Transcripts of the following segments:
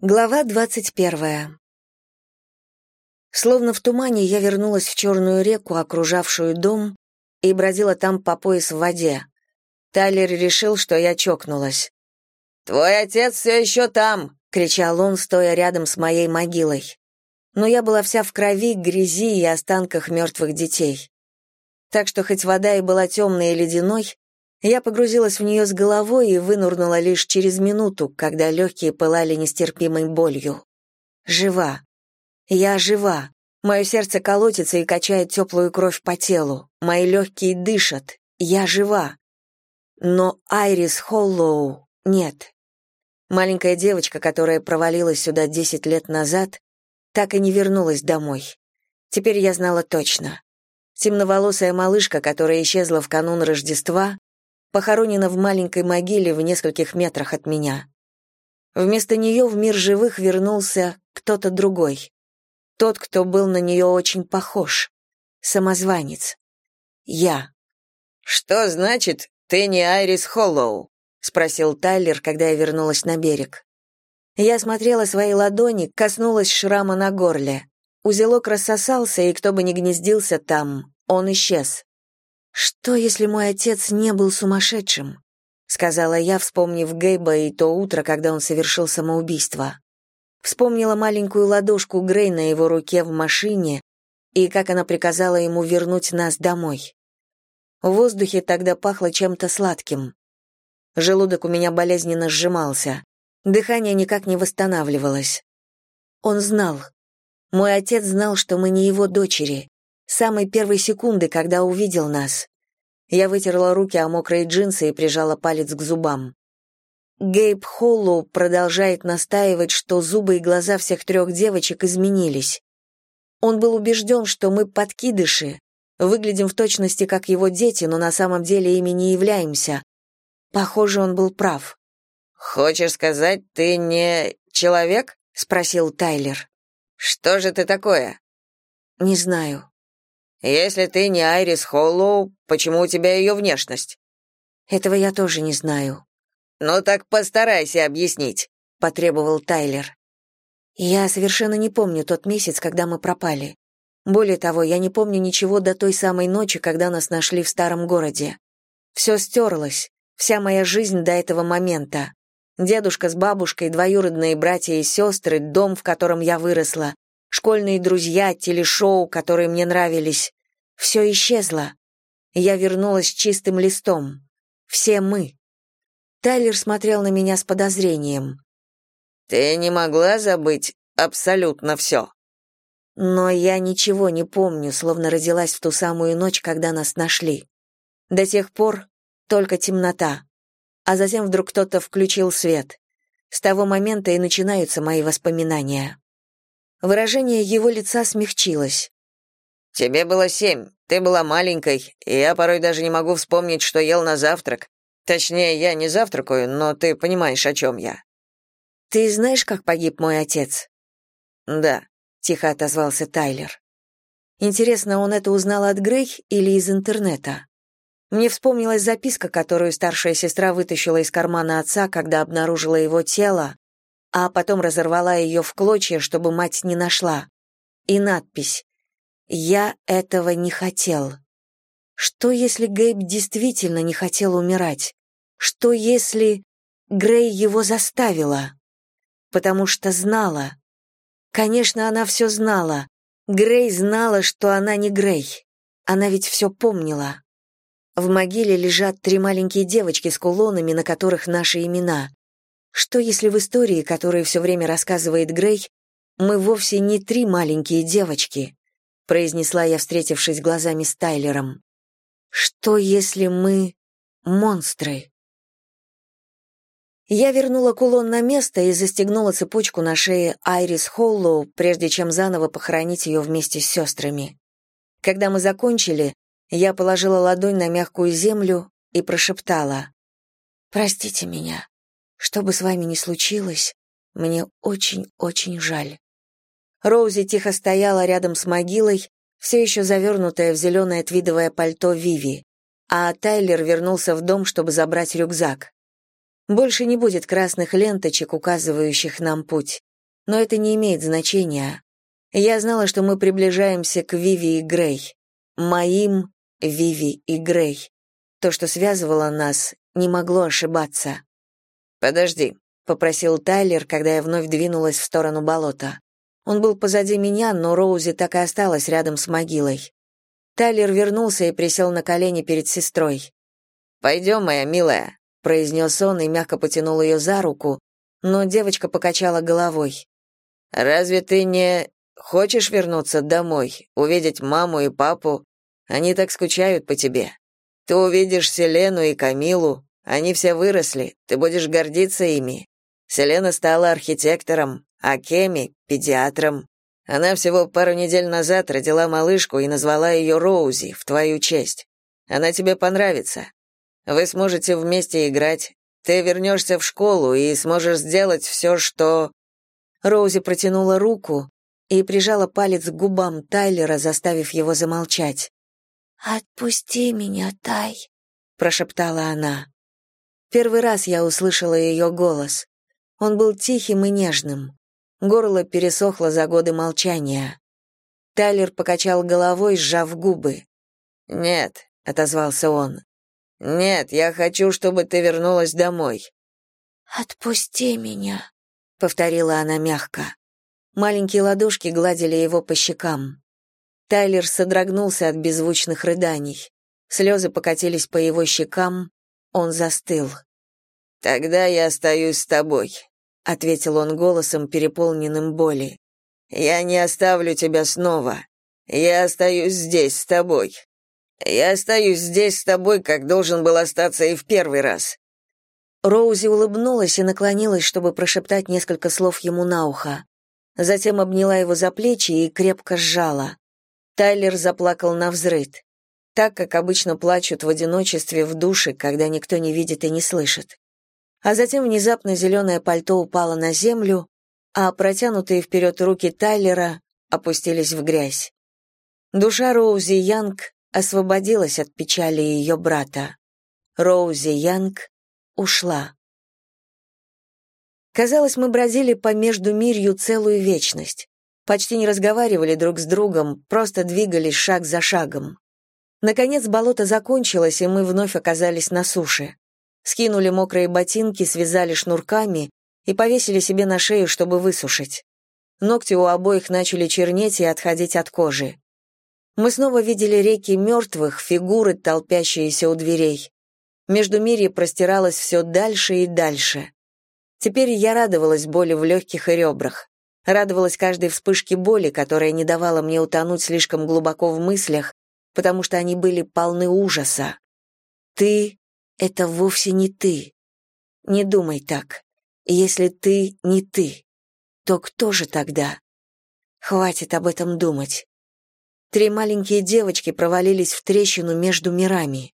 Глава двадцать первая. Словно в тумане я вернулась в черную реку, окружавшую дом, и бродила там по пояс в воде. Тайлер решил, что я чокнулась. «Твой отец все еще там!» — кричал он, стоя рядом с моей могилой. Но я была вся в крови, грязи и останках мертвых детей. Так что хоть вода и была темной и ледяной, я погрузилась в нее с головой и вынурнула лишь через минуту, когда легкие пылали нестерпимой болью. Жива. Я жива. Мое сердце колотится и качает теплую кровь по телу. Мои легкие дышат. Я жива. Но Айрис Холлоу нет. Маленькая девочка, которая провалилась сюда десять лет назад, так и не вернулась домой. Теперь я знала точно. Темноволосая малышка, которая исчезла в канун Рождества, похоронена в маленькой могиле в нескольких метрах от меня. Вместо нее в мир живых вернулся кто-то другой. Тот, кто был на нее очень похож. Самозванец. Я. «Что значит, ты не Айрис Холлоу?» — спросил Тайлер, когда я вернулась на берег. Я смотрела свои ладони, коснулась шрама на горле. Узелок рассосался, и кто бы ни гнездился там, он исчез. «Что, если мой отец не был сумасшедшим?» — сказала я, вспомнив Гейба и то утро, когда он совершил самоубийство. Вспомнила маленькую ладошку Грей на его руке в машине и как она приказала ему вернуть нас домой. В воздухе тогда пахло чем-то сладким. Желудок у меня болезненно сжимался. Дыхание никак не восстанавливалось. Он знал. Мой отец знал, что мы не его дочери самой первой секунды, когда увидел нас. Я вытерла руки о мокрые джинсы и прижала палец к зубам. Гейб Холлоу продолжает настаивать, что зубы и глаза всех трех девочек изменились. Он был убежден, что мы подкидыши, выглядим в точности как его дети, но на самом деле ими не являемся. Похоже, он был прав. «Хочешь сказать, ты не человек?» — спросил Тайлер. «Что же ты такое?» «Не знаю. Если ты не Айрис Холлоу, почему у тебя ее внешность? Этого я тоже не знаю. Ну так постарайся объяснить, потребовал Тайлер. Я совершенно не помню тот месяц, когда мы пропали. Более того, я не помню ничего до той самой ночи, когда нас нашли в старом городе. Все стерлось, вся моя жизнь до этого момента. Дедушка с бабушкой, двоюродные братья и сестры, дом, в котором я выросла, школьные друзья, телешоу, которые мне нравились. Все исчезло. Я вернулась чистым листом. Все мы. Тайлер смотрел на меня с подозрением. «Ты не могла забыть абсолютно все?» Но я ничего не помню, словно родилась в ту самую ночь, когда нас нашли. До тех пор только темнота. А затем вдруг кто-то включил свет. С того момента и начинаются мои воспоминания. Выражение его лица смягчилось. «Тебе было семь, ты была маленькой, и я порой даже не могу вспомнить, что ел на завтрак. Точнее, я не завтракаю, но ты понимаешь, о чем я». «Ты знаешь, как погиб мой отец?» «Да», — тихо отозвался Тайлер. «Интересно, он это узнал от Грей или из интернета?» Мне вспомнилась записка, которую старшая сестра вытащила из кармана отца, когда обнаружила его тело, а потом разорвала ее в клочья, чтобы мать не нашла. И надпись «Я этого не хотел». Что, если Гейб действительно не хотел умирать? Что, если Грей его заставила? Потому что знала. Конечно, она все знала. Грей знала, что она не Грей. Она ведь все помнила. В могиле лежат три маленькие девочки с кулонами, на которых наши имена. Что если в истории, которую все время рассказывает Грей, мы вовсе не три маленькие девочки, произнесла я, встретившись глазами с Тайлером. Что если мы монстры? Я вернула кулон на место и застегнула цепочку на шее Айрис Холлоу, прежде чем заново похоронить ее вместе с сестрами. Когда мы закончили, я положила ладонь на мягкую землю и прошептала «Простите меня». Что бы с вами ни случилось, мне очень-очень жаль. Роузи тихо стояла рядом с могилой, все еще завернутая в зеленое твидовое пальто Виви, а Тайлер вернулся в дом, чтобы забрать рюкзак. Больше не будет красных ленточек, указывающих нам путь. Но это не имеет значения. Я знала, что мы приближаемся к Виви и Грей. Моим Виви и Грей. То, что связывало нас, не могло ошибаться. «Подожди», — попросил Тайлер, когда я вновь двинулась в сторону болота. Он был позади меня, но Роузи так и осталась рядом с могилой. Тайлер вернулся и присел на колени перед сестрой. «Пойдем, моя милая», — произнес он и мягко потянул ее за руку, но девочка покачала головой. «Разве ты не хочешь вернуться домой, увидеть маму и папу? Они так скучают по тебе. Ты увидишь Селену и Камилу, они все выросли, ты будешь гордиться ими. Селена стала архитектором, а Кеми — педиатром. Она всего пару недель назад родила малышку и назвала ее Роузи в твою честь. Она тебе понравится. Вы сможете вместе играть. Ты вернешься в школу и сможешь сделать все, что...» Роузи протянула руку и прижала палец к губам Тайлера, заставив его замолчать. «Отпусти меня, Тай», — прошептала она. Первый раз я услышала ее голос. Он был тихим и нежным. Горло пересохло за годы молчания. Тайлер покачал головой, сжав губы. «Нет», — отозвался он. «Нет, я хочу, чтобы ты вернулась домой». «Отпусти меня», — повторила она мягко. Маленькие ладошки гладили его по щекам. Тайлер содрогнулся от беззвучных рыданий. Слезы покатились по его щекам, он застыл. «Тогда я остаюсь с тобой», — ответил он голосом, переполненным боли. «Я не оставлю тебя снова. Я остаюсь здесь с тобой. Я остаюсь здесь с тобой, как должен был остаться и в первый раз». Роузи улыбнулась и наклонилась, чтобы прошептать несколько слов ему на ухо. Затем обняла его за плечи и крепко сжала. Тайлер заплакал на взрыд так, как обычно плачут в одиночестве в душе, когда никто не видит и не слышит. А затем внезапно зеленое пальто упало на землю, а протянутые вперед руки Тайлера опустились в грязь. Душа Роузи Янг освободилась от печали ее брата. Роузи Янг ушла. Казалось, мы бродили по между мирью целую вечность. Почти не разговаривали друг с другом, просто двигались шаг за шагом. Наконец болото закончилось, и мы вновь оказались на суше. Скинули мокрые ботинки, связали шнурками и повесили себе на шею, чтобы высушить. Ногти у обоих начали чернеть и отходить от кожи. Мы снова видели реки мертвых, фигуры, толпящиеся у дверей. Между Междумирье простиралось все дальше и дальше. Теперь я радовалась боли в легких и ребрах. Радовалась каждой вспышке боли, которая не давала мне утонуть слишком глубоко в мыслях, потому что они были полны ужаса. Ты — это вовсе не ты. Не думай так. Если ты не ты, то кто же тогда? Хватит об этом думать. Три маленькие девочки провалились в трещину между мирами.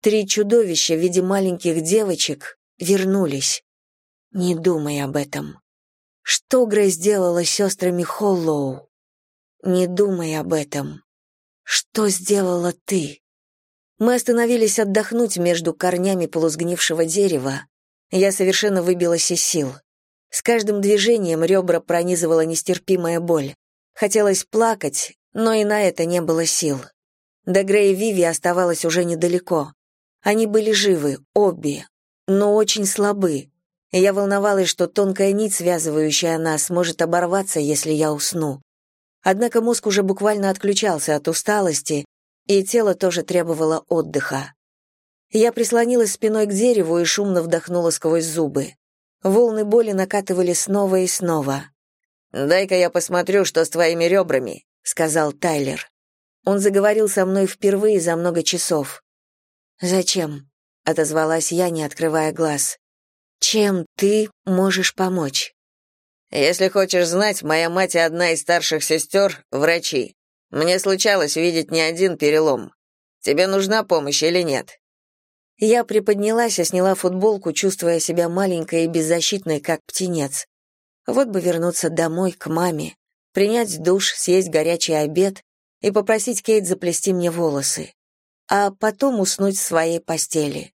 Три чудовища в виде маленьких девочек вернулись. Не думай об этом. Что Грей сделала с сестрами Холлоу? Не думай об этом. Что сделала ты? Мы остановились отдохнуть между корнями полусгнившего дерева. Я совершенно выбилась из сил. С каждым движением ребра пронизывала нестерпимая боль. Хотелось плакать, но и на это не было сил. До Грея Виви оставалось уже недалеко. Они были живы, обе, но очень слабы. Я волновалась, что тонкая нить, связывающая нас, может оборваться, если я усну. Однако мозг уже буквально отключался от усталости, и тело тоже требовало отдыха. Я прислонилась спиной к дереву и шумно вдохнула сквозь зубы. Волны боли накатывали снова и снова. «Дай-ка я посмотрю, что с твоими ребрами», — сказал Тайлер. Он заговорил со мной впервые за много часов. «Зачем?» — отозвалась я, не открывая глаз. «Чем ты можешь помочь?» Если хочешь знать, моя мать и одна из старших сестер — врачи. Мне случалось видеть не один перелом. Тебе нужна помощь или нет?» Я приподнялась и сняла футболку, чувствуя себя маленькой и беззащитной, как птенец. Вот бы вернуться домой, к маме, принять душ, съесть горячий обед и попросить Кейт заплести мне волосы, а потом уснуть в своей постели.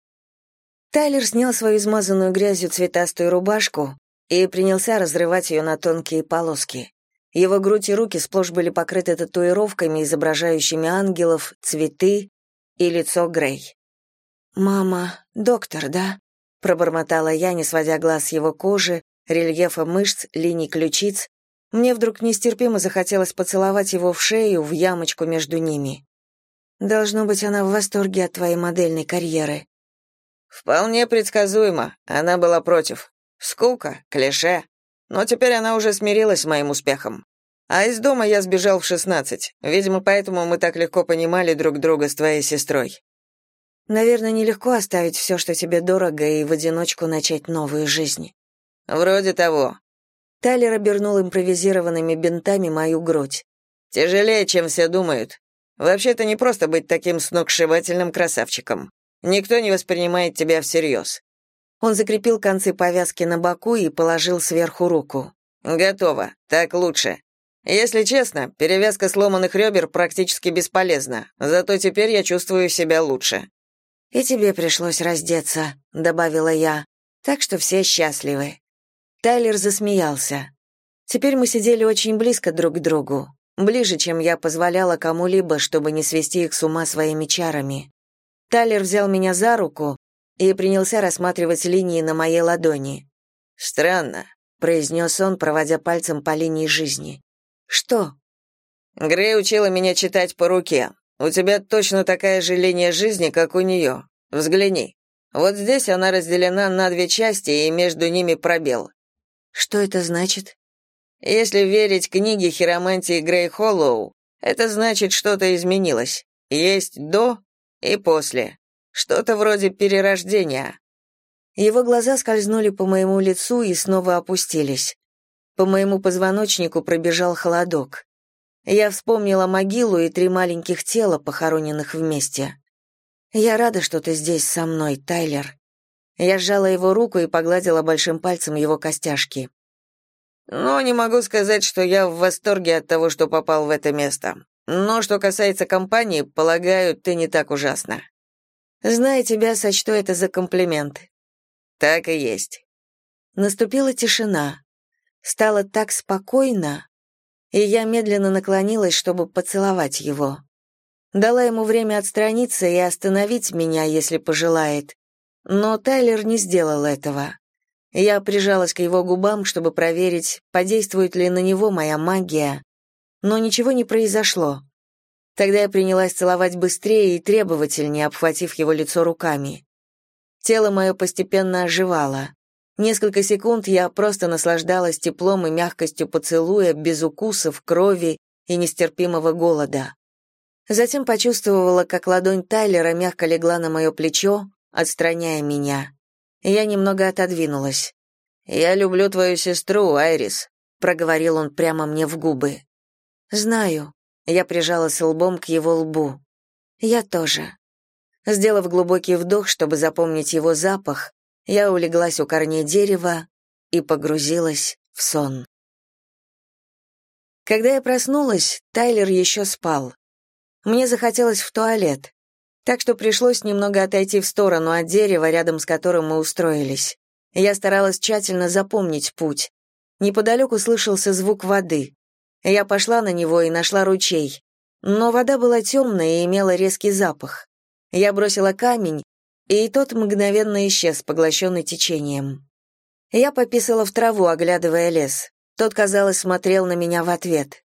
Тайлер снял свою измазанную грязью цветастую рубашку и принялся разрывать ее на тонкие полоски. Его грудь и руки сплошь были покрыты татуировками, изображающими ангелов, цветы и лицо Грей. «Мама, доктор, да?» — пробормотала я, не сводя глаз с его кожи, рельефа мышц, линий ключиц. Мне вдруг нестерпимо захотелось поцеловать его в шею, в ямочку между ними. Должно быть, она в восторге от твоей модельной карьеры. Вполне предсказуемо. Она была против. Скука, клише. Но теперь она уже смирилась с моим успехом. А из дома я сбежал в шестнадцать. Видимо, поэтому мы так легко понимали друг друга с твоей сестрой. Наверное, нелегко оставить все, что тебе дорого, и в одиночку начать новую жизнь. Вроде того. Тайлер обернул импровизированными бинтами мою грудь. Тяжелее, чем все думают. Вообще-то не просто быть таким сногсшибательным красавчиком. Никто не воспринимает тебя всерьез». Он закрепил концы повязки на боку и положил сверху руку. «Готово. Так лучше. Если честно, перевязка сломанных ребер практически бесполезна, зато теперь я чувствую себя лучше». «И тебе пришлось раздеться», — добавила я. «Так что все счастливы». Тайлер засмеялся. Теперь мы сидели очень близко друг к другу ближе, чем я позволяла кому-либо, чтобы не свести их с ума своими чарами. Талер взял меня за руку и принялся рассматривать линии на моей ладони. «Странно», — произнес он, проводя пальцем по линии жизни. «Что?» «Грей учила меня читать по руке. У тебя точно такая же линия жизни, как у нее. Взгляни. Вот здесь она разделена на две части, и между ними пробел». «Что это значит?» Если верить книге хиромантии Грей Холлоу, это значит, что-то изменилось. Есть до и после. Что-то вроде перерождения. Его глаза скользнули по моему лицу и снова опустились. По моему позвоночнику пробежал холодок. Я вспомнила могилу и три маленьких тела, похороненных вместе. Я рада, что ты здесь со мной, Тайлер. Я сжала его руку и погладила большим пальцем его костяшки. Но не могу сказать, что я в восторге от того, что попал в это место. Но что касается компании, полагаю, ты не так ужасна. Зная тебя, сочту это за комплимент. Так и есть. Наступила тишина. Стало так спокойно, и я медленно наклонилась, чтобы поцеловать его. Дала ему время отстраниться и остановить меня, если пожелает. Но Тайлер не сделал этого. Я прижалась к его губам, чтобы проверить, подействует ли на него моя магия, но ничего не произошло. Тогда я принялась целовать быстрее и требовательнее, обхватив его лицо руками. Тело мое постепенно оживало. Несколько секунд я просто наслаждалась теплом и мягкостью поцелуя, без укусов, крови и нестерпимого голода. Затем почувствовала, как ладонь Тайлера мягко легла на мое плечо, отстраняя меня. Я немного отодвинулась. «Я люблю твою сестру, Айрис», — проговорил он прямо мне в губы. «Знаю». Я прижалась лбом к его лбу. «Я тоже». Сделав глубокий вдох, чтобы запомнить его запах, я улеглась у корней дерева и погрузилась в сон. Когда я проснулась, Тайлер еще спал. Мне захотелось в туалет так что пришлось немного отойти в сторону от дерева, рядом с которым мы устроились. Я старалась тщательно запомнить путь. Неподалеку слышался звук воды. Я пошла на него и нашла ручей. Но вода была темная и имела резкий запах. Я бросила камень, и тот мгновенно исчез, поглощенный течением. Я пописала в траву, оглядывая лес. Тот, казалось, смотрел на меня в ответ.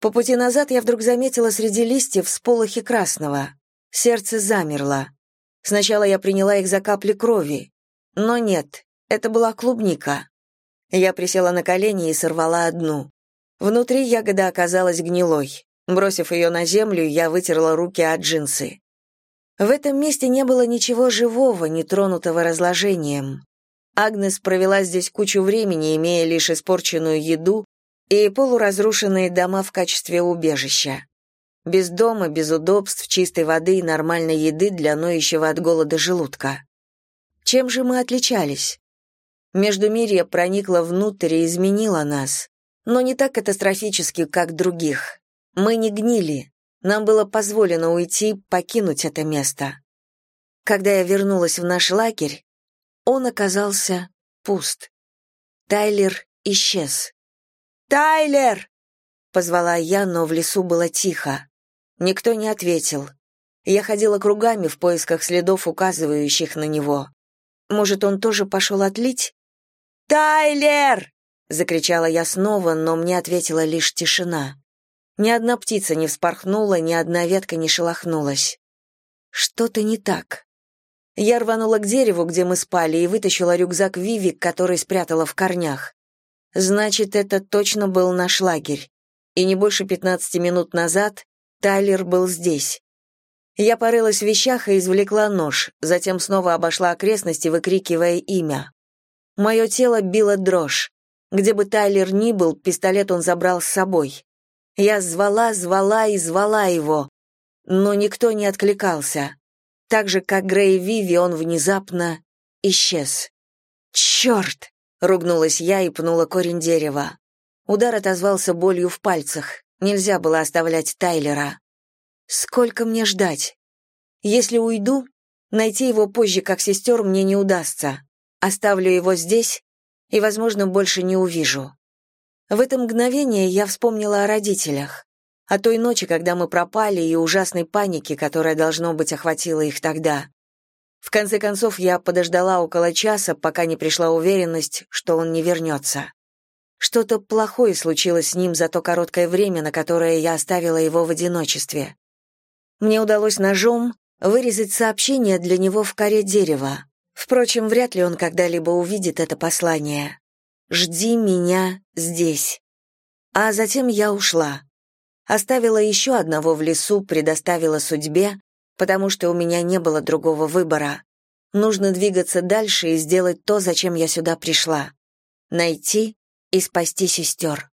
По пути назад я вдруг заметила среди листьев сполохи красного. Сердце замерло. Сначала я приняла их за капли крови. Но нет, это была клубника. Я присела на колени и сорвала одну. Внутри ягода оказалась гнилой. Бросив ее на землю, я вытерла руки от джинсы. В этом месте не было ничего живого, не тронутого разложением. Агнес провела здесь кучу времени, имея лишь испорченную еду и полуразрушенные дома в качестве убежища. Без дома, без удобств, чистой воды и нормальной еды для ноющего от голода желудка. Чем же мы отличались? Междумирье проникло внутрь и изменило нас, но не так катастрофически, как других. Мы не гнили, нам было позволено уйти, покинуть это место. Когда я вернулась в наш лагерь, он оказался пуст. Тайлер исчез. «Тайлер!» — позвала я, но в лесу было тихо. Никто не ответил. Я ходила кругами в поисках следов, указывающих на него. Может, он тоже пошел отлить? «Тайлер!» — закричала я снова, но мне ответила лишь тишина. Ни одна птица не вспорхнула, ни одна ветка не шелохнулась. Что-то не так. Я рванула к дереву, где мы спали, и вытащила рюкзак Виви, который спрятала в корнях. Значит, это точно был наш лагерь. И не больше пятнадцати минут назад Тайлер был здесь. Я порылась в вещах и извлекла нож, затем снова обошла окрестности, выкрикивая имя. Мое тело било дрожь. Где бы Тайлер ни был, пистолет он забрал с собой. Я звала, звала и звала его, но никто не откликался. Так же, как Грей Виви, он внезапно исчез. «Черт!» — ругнулась я и пнула корень дерева. Удар отозвался болью в пальцах. Нельзя было оставлять Тайлера. Сколько мне ждать? Если уйду, найти его позже, как сестер, мне не удастся. Оставлю его здесь и, возможно, больше не увижу. В это мгновение я вспомнила о родителях, о той ночи, когда мы пропали, и ужасной панике, которая, должно быть, охватила их тогда. В конце концов, я подождала около часа, пока не пришла уверенность, что он не вернется. Что-то плохое случилось с ним за то короткое время, на которое я оставила его в одиночестве. Мне удалось ножом вырезать сообщение для него в коре дерева. Впрочем, вряд ли он когда-либо увидит это послание. «Жди меня здесь». А затем я ушла. Оставила еще одного в лесу, предоставила судьбе, потому что у меня не было другого выбора. Нужно двигаться дальше и сделать то, зачем я сюда пришла. Найти и спасти сестер.